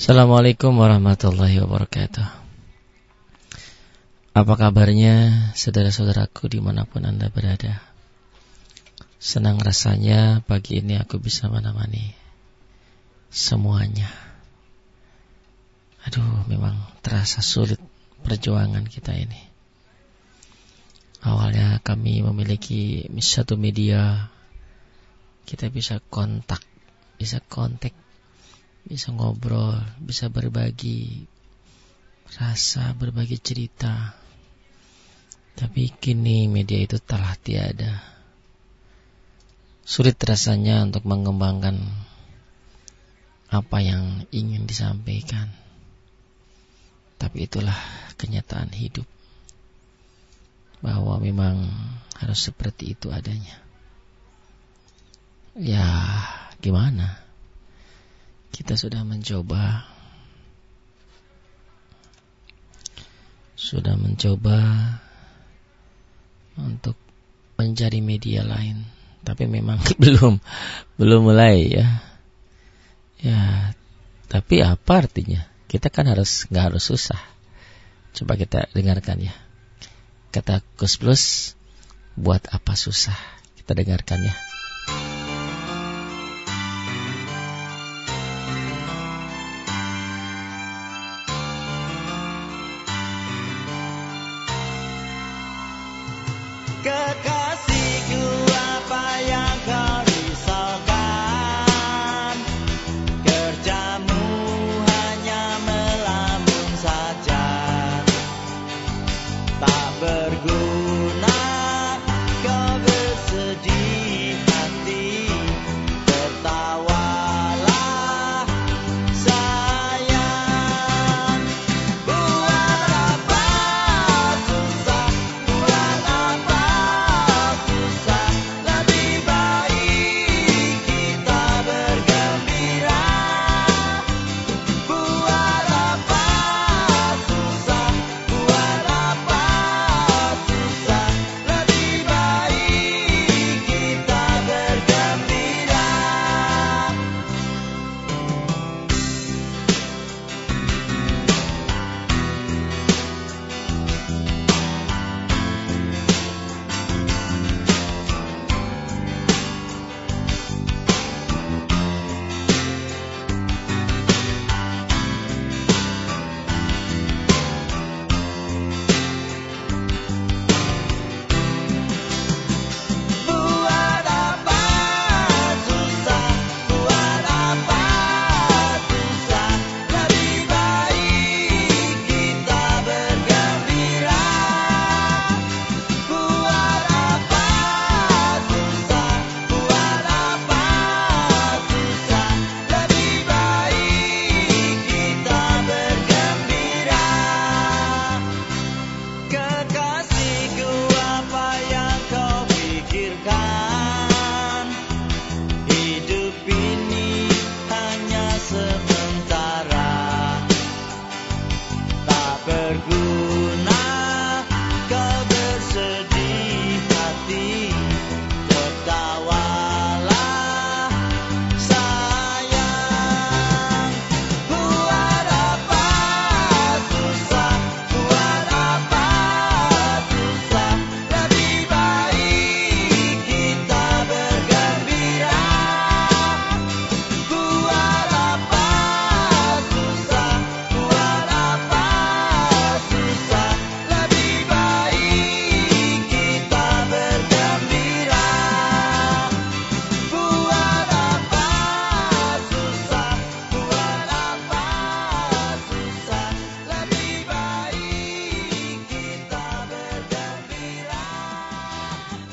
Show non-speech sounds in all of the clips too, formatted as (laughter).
Assalamualaikum warahmatullahi wabarakatuh. Apa kabarnya saudara-saudaraku di mana pun anda berada? Senang rasanya pagi ini aku bisa menemani semuanya. Aduh memang terasa sulit perjuangan kita ini. Awalnya kami memiliki satu media Kita bisa kontak Bisa kontak bisa ngobrol, bisa berbagi rasa, berbagi cerita. Tapi kini media itu telah tiada. Sulit rasanya untuk mengembangkan apa yang ingin disampaikan. Tapi itulah kenyataan hidup. Bahwa memang harus seperti itu adanya. Ya, gimana? Kita sudah mencoba. Sudah mencoba untuk mencari media lain. Tapi memang (laughs) belum belum mulai ya. Ya tapi apa artinya? Kita kan harus nggak harus susah. Coba kita dengarkan ya. Kata Gus Plus buat apa susah? Kita dengarkan ya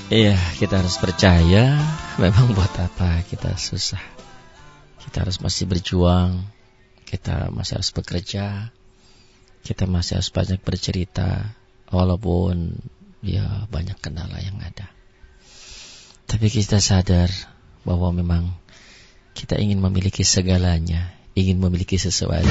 Iya, kita harus percaya. Memang buat apa kita susah. Kita harus masih berjuang. Kita masih harus bekerja. Kita masih harus banyak bercerita. Walaupun ya banyak kendala yang ada. Tapi kita sadar bahwa memang kita ingin memiliki segalanya. Ingin memiliki sesuatu.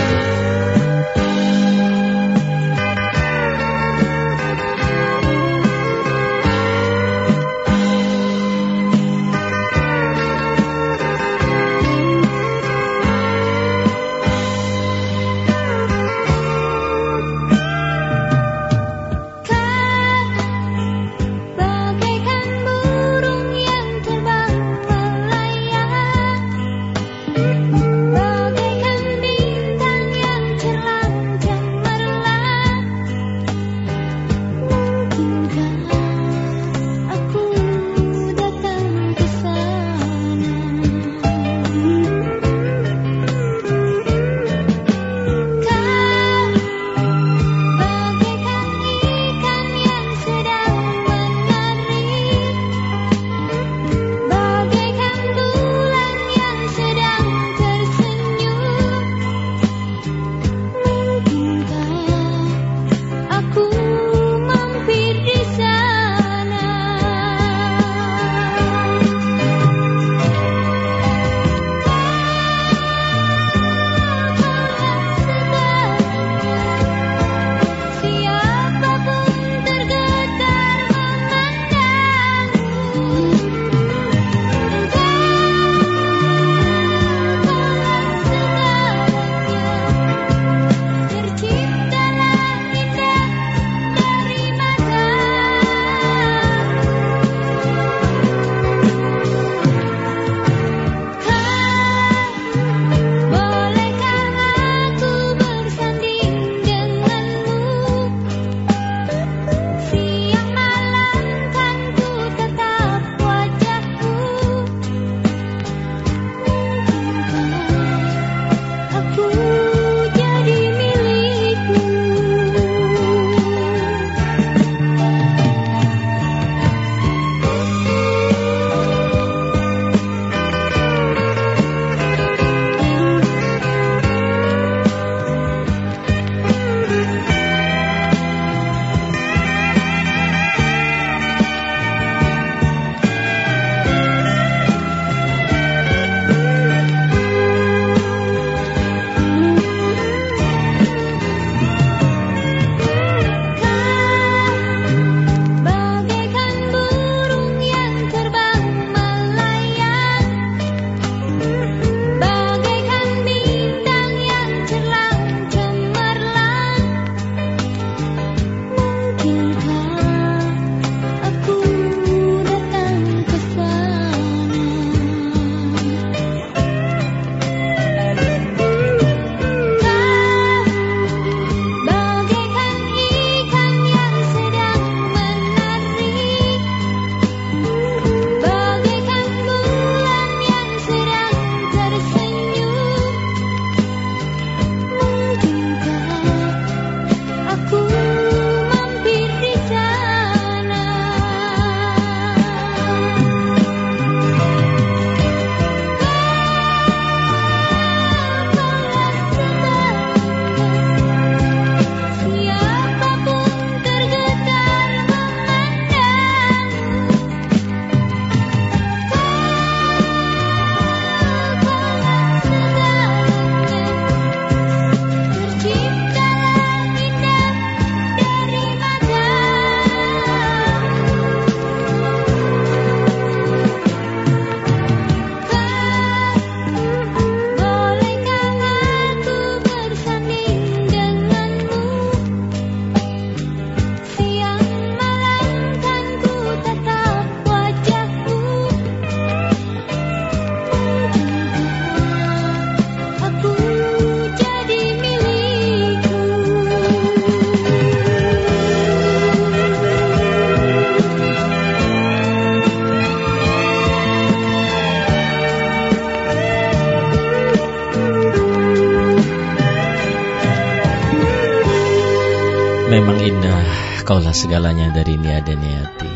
Kaulah segalanya dari niat dan niati.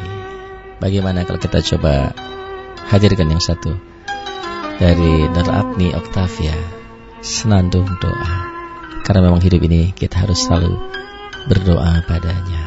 Bagaimana kalau kita coba hadirkan yang satu dari Nur Abni Octavia Senandung Doa. Karena memang hidup ini kita harus selalu berdoa padanya.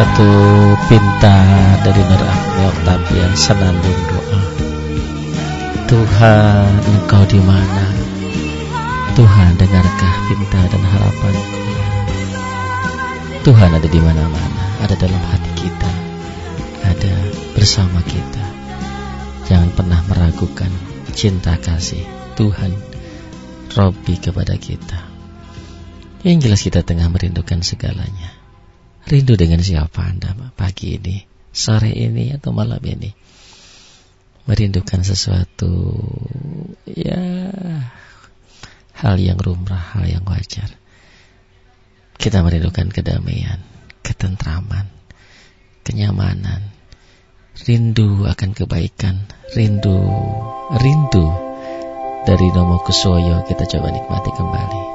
Satu pinta dari Nur Ahli Octavia senandung doa. Tuhan engkau di mana? Tuhan dengarkah pinta dan harapanku Tuhan ada di mana-mana ada dalam hati kita ada bersama kita. Jangan pernah meragukan cinta kasih Tuhan Robi kepada kita. Yang jelas kita tengah merindukan segalanya Rindu dengan siapa Anda pagi ini, sore ini, atau malam ini? Merindukan sesuatu, ya hal yang rumrah, hal yang wajar. Kita merindukan kedamaian, ketentraman, kenyamanan, rindu akan kebaikan, rindu, rindu dari Nomo Kusoyo kita coba nikmati kembali.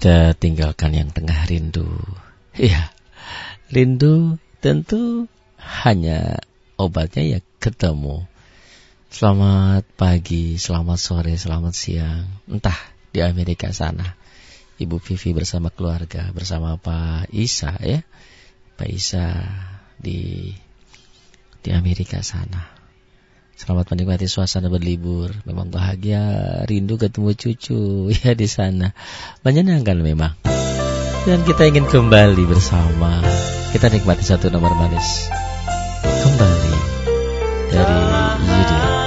Kita tinggalkan yang tengah rindu. Ya, rindu tentu hanya obatnya ya ketemu. Selamat pagi, selamat sore, selamat siang. Entah di Amerika sana. Ibu Vivi bersama keluarga, bersama Pak Isa ya. Pak Isa di di Amerika sana. Selamat menikmati suasana berlibur. Memang bahagia, rindu ketemu cucu (laughs) ya di sana. Menyenangkan memang. Dan kita ingin kembali bersama. Kita nikmati satu nomor manis. Kembali dari Yudi.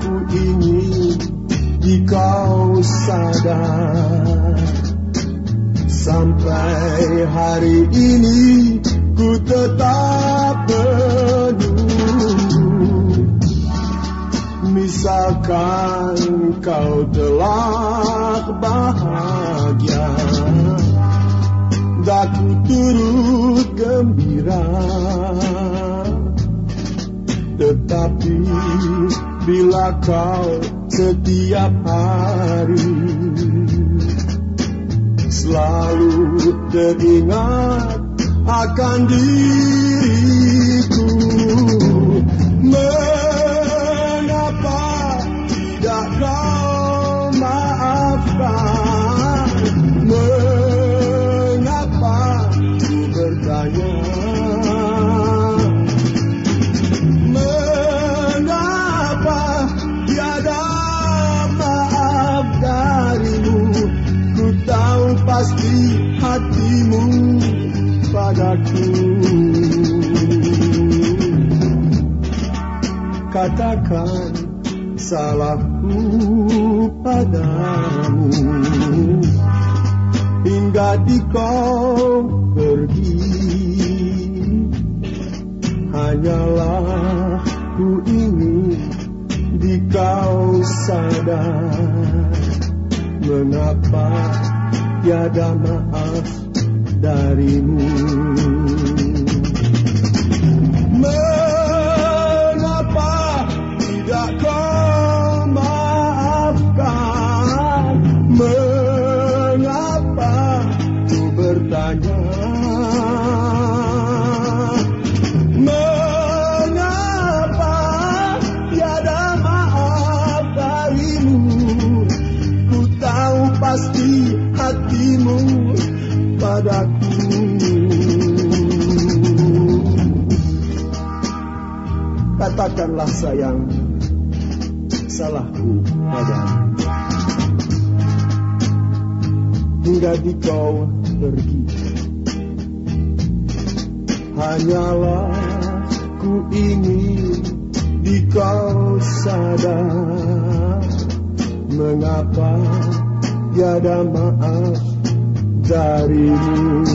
Ku ingin di kau sadar. Sampai hari ini ku tetap Misalkan kau telah bahagia Daku turut gembira Tetapi bila kau setiap hari Selalu teringat akan diriku katakan salahku padamu. Hingga di kau pergi hanyalah ku ingin di kau sadar. Mengapa tiada maaf darimu katakanlah sayang salahku padamu. Hingga di kau pergi. Hanyalah ku ingin di kau sadar mengapa tiada maaf darimu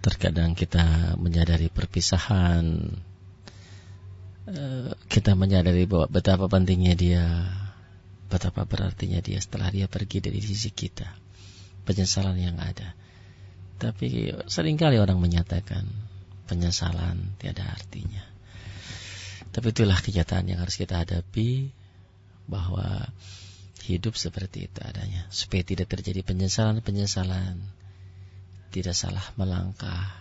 Terkadang kita menyadari perpisahan, eh, kita menyadari bahwa betapa pentingnya dia, betapa berartinya dia setelah dia pergi dari sisi kita, penyesalan yang ada. Tapi sering kali orang menyatakan penyesalan tiada artinya. Tapi itulah kenyataan yang harus kita hadapi bahwa hidup seperti itu adanya supaya tidak terjadi penyesalan-penyesalan tidak salah melangkah.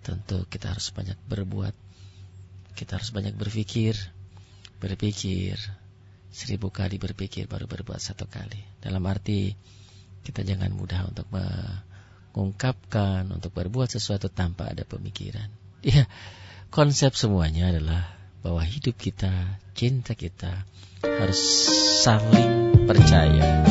Tentu kita harus banyak berbuat. Kita harus banyak berpikir, berpikir seribu kali berpikir baru berbuat satu kali. Dalam arti kita jangan mudah untuk mengungkapkan, untuk berbuat sesuatu tanpa ada pemikiran. Ya, konsep semuanya adalah bahwa hidup kita, cinta kita harus saling percaya.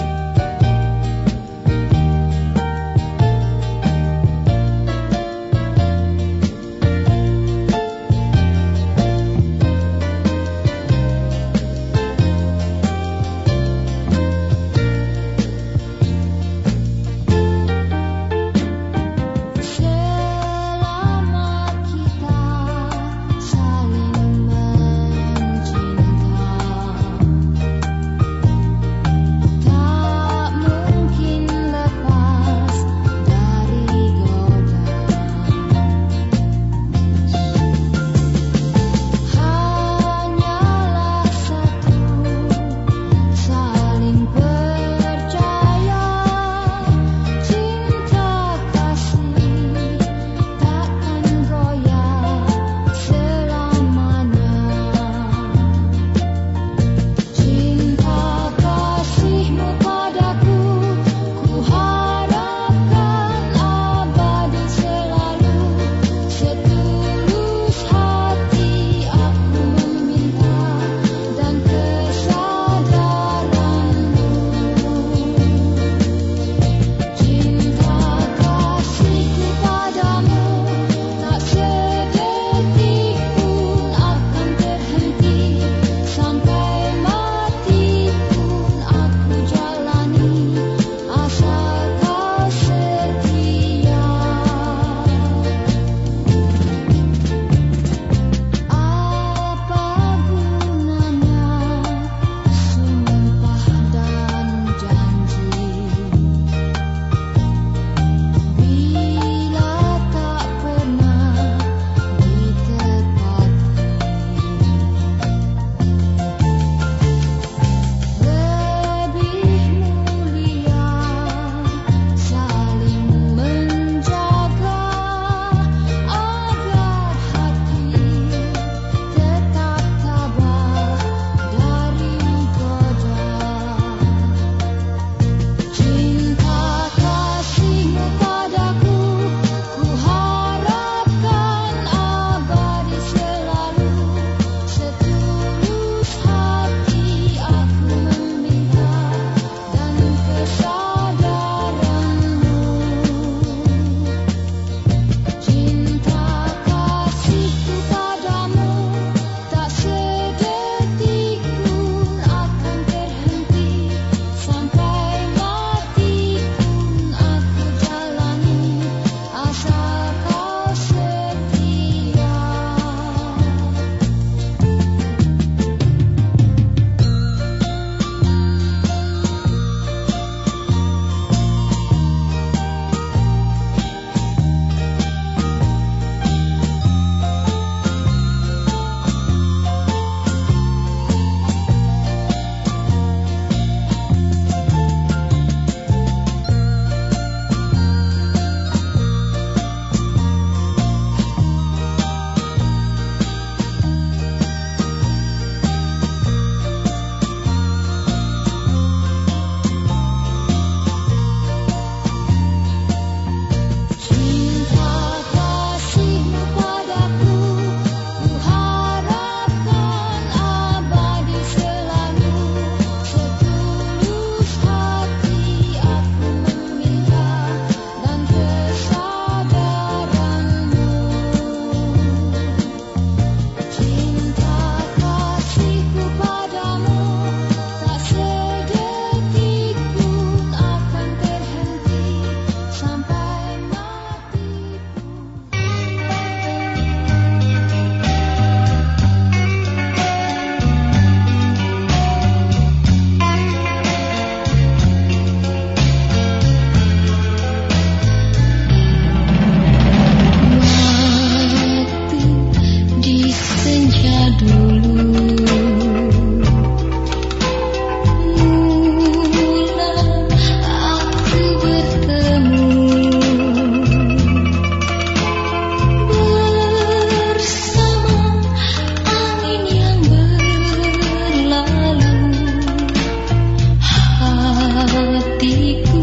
be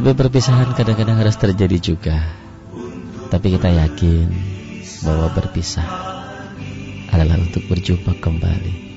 Tapi perpisahan kadang-kadang harus terjadi juga. Tapi kita yakin bahwa berpisah adalah untuk berjumpa kembali.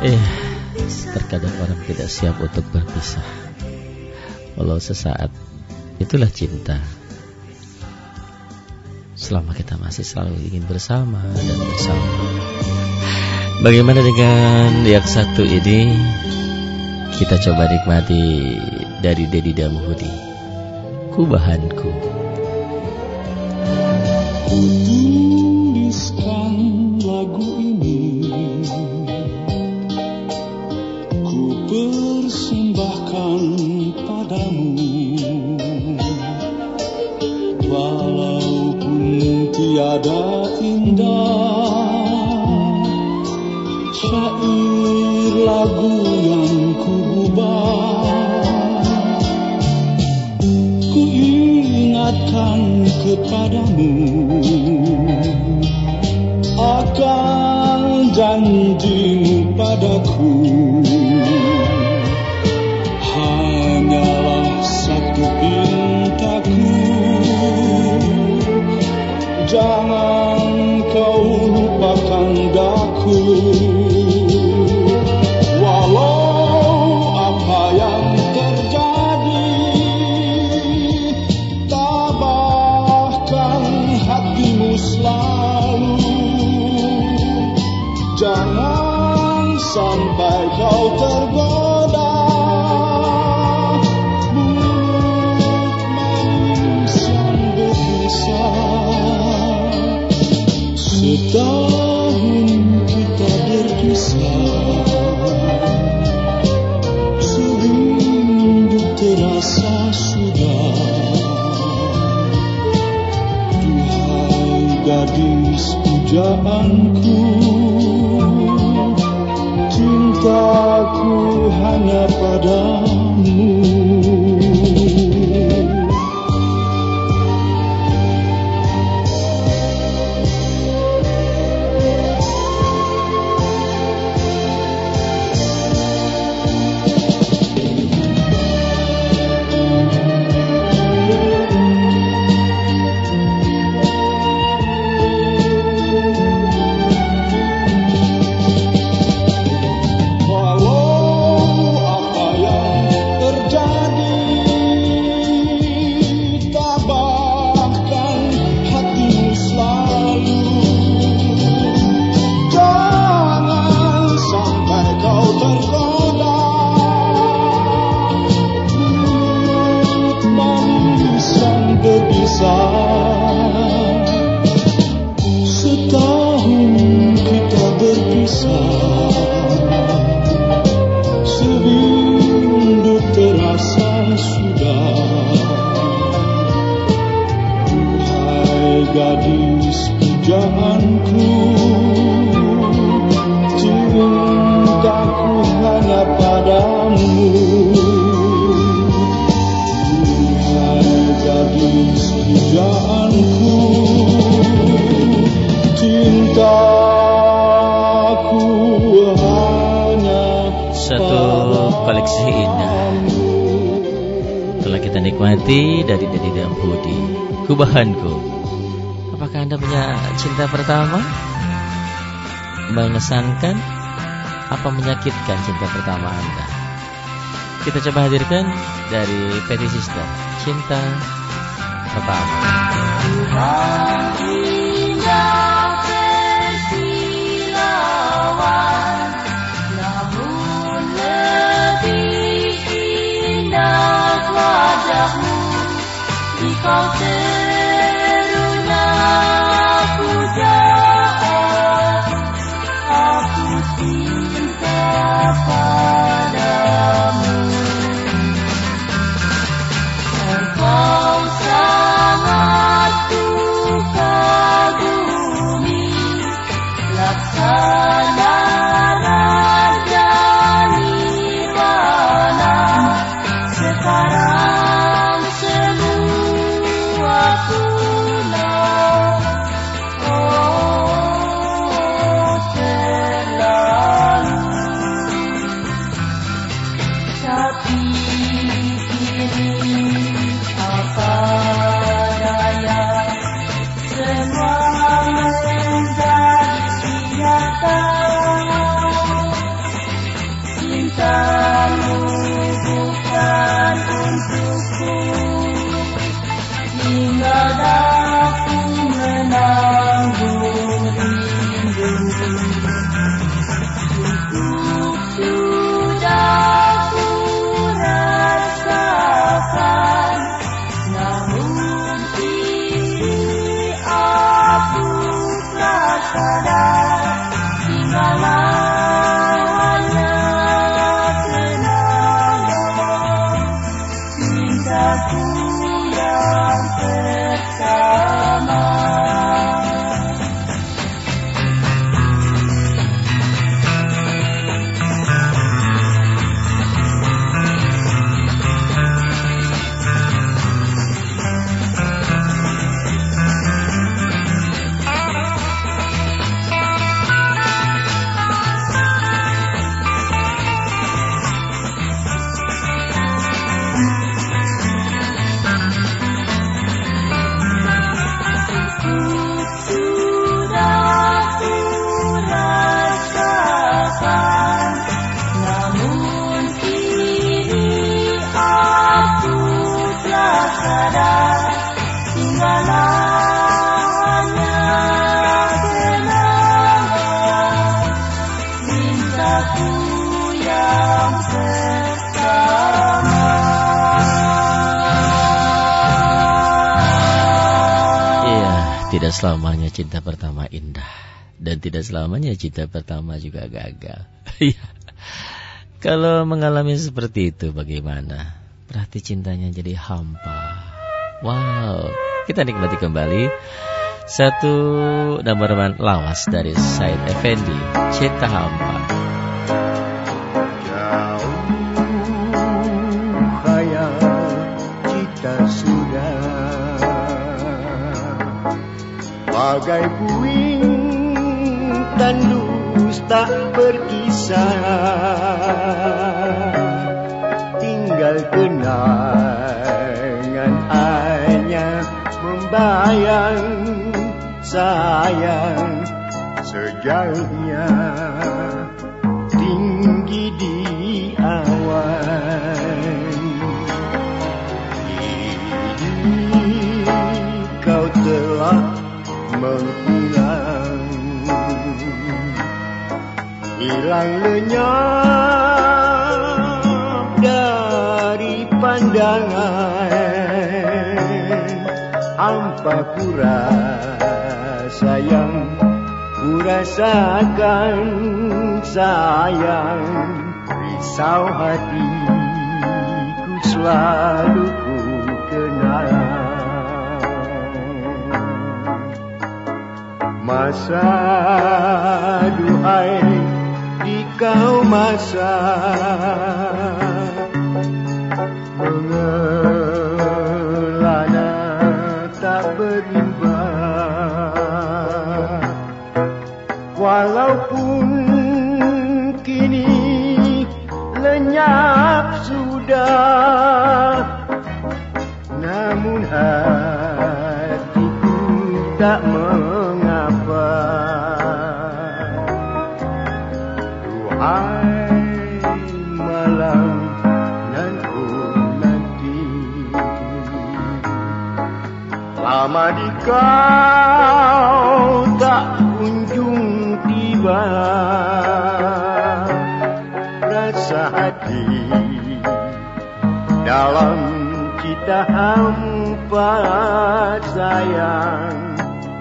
Eh, terkadang orang tidak siap untuk berpisah. Walau sesaat Itulah cinta. Selama kita masih selalu ingin bersama dan bersama. Bagaimana dengan yang satu ini? Kita coba nikmati dari Dedi Damuhudi Kubahanku. Kubahanku. Papa. pertama mengesankan apa menyakitkan cinta pertama Anda? Kita coba hadirkan dari Petty Sister, cinta pertama. Kau Tidak selamanya cinta pertama indah dan tidak selamanya cinta pertama juga gagal. (laughs) Iya. Kalau mengalami seperti itu bagaimana? Berarti cintanya jadi hampa. Wow, kita nikmati kembali satu nomor lawas dari Said Effendi, Cinta Hampa. Bagai puing tandus tak berkisar. Tinggal kenangan hanya membayang sayang. Sejauhnya tinggi di menghilang Hilang lenyap dari pandangan. Hampa kurang sayang Ku rasakan sayang Risau hatiku selalu Masa duhai di kau masa. Mengelana tak berimbang. Walaupun kini lenyap sudah Namun hatiku tak mengapa kau tak kunjung tiba. Rasa hati dalam cita hampa sayang.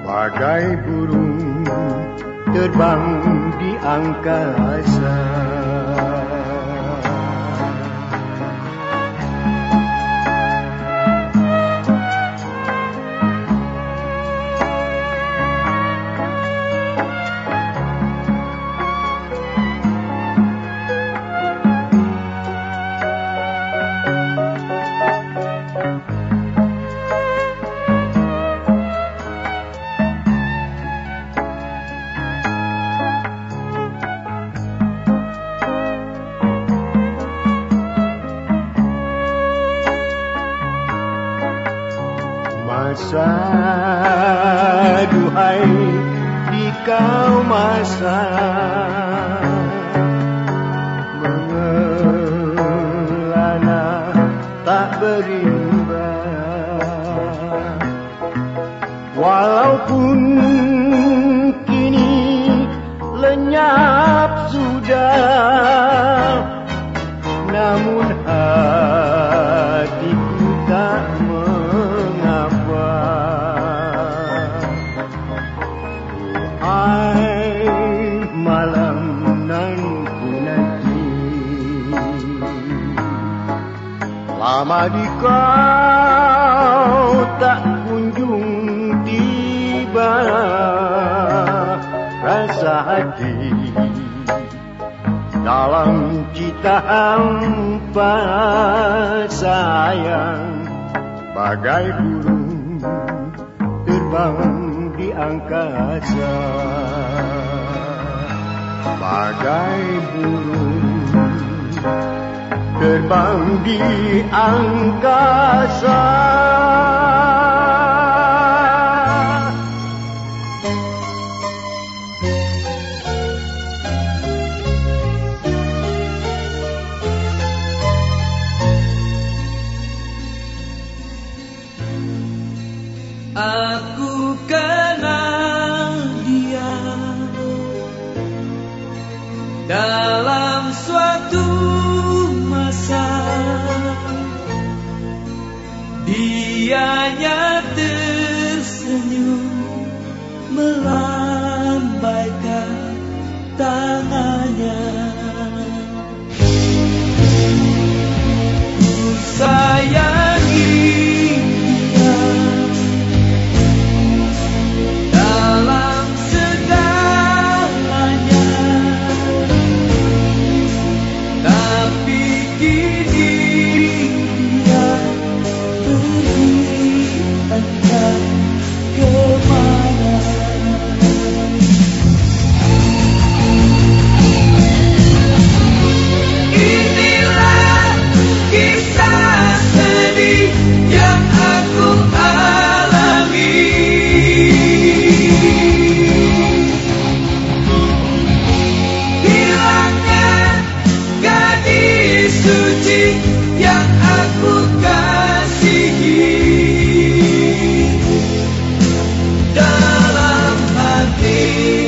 Bagai burung terbang di angkasa Lama di kau tak kunjung tiba Rasa hati dalam cita hampa sayang Bagai burung terbang di angkasa. Bagai burung 远方的安哥拉 see.